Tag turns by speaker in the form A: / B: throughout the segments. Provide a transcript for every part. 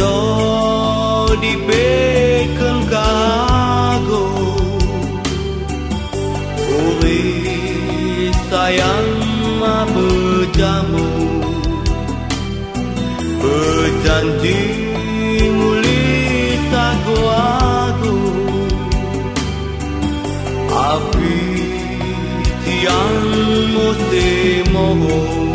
A: to di beken kago Uri sayang ma berjamu Berjanji muli sago aku Api tiang musim mohon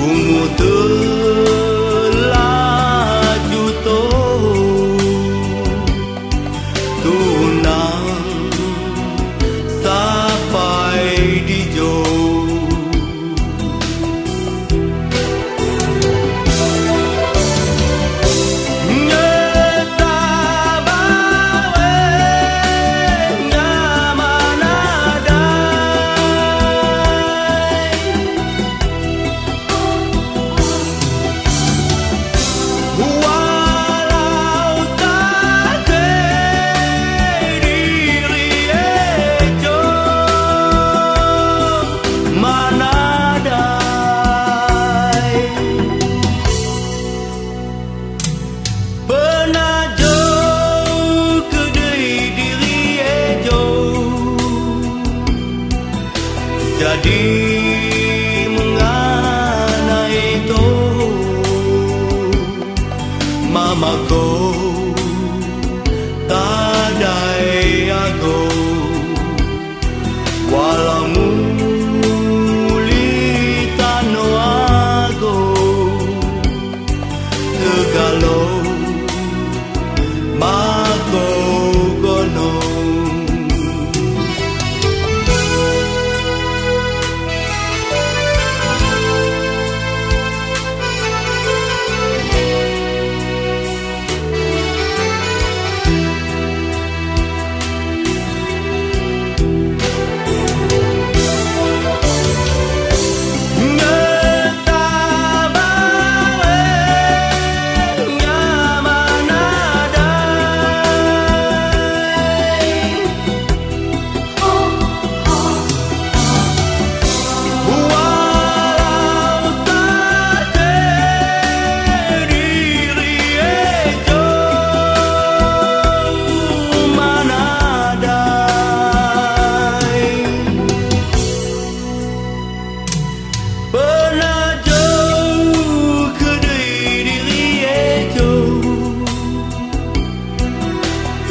A: 默默的 jadi mengenai itu mamaku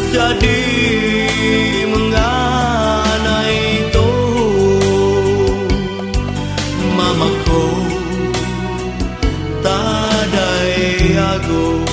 A: jadi mengenai itu mamaku tadai aku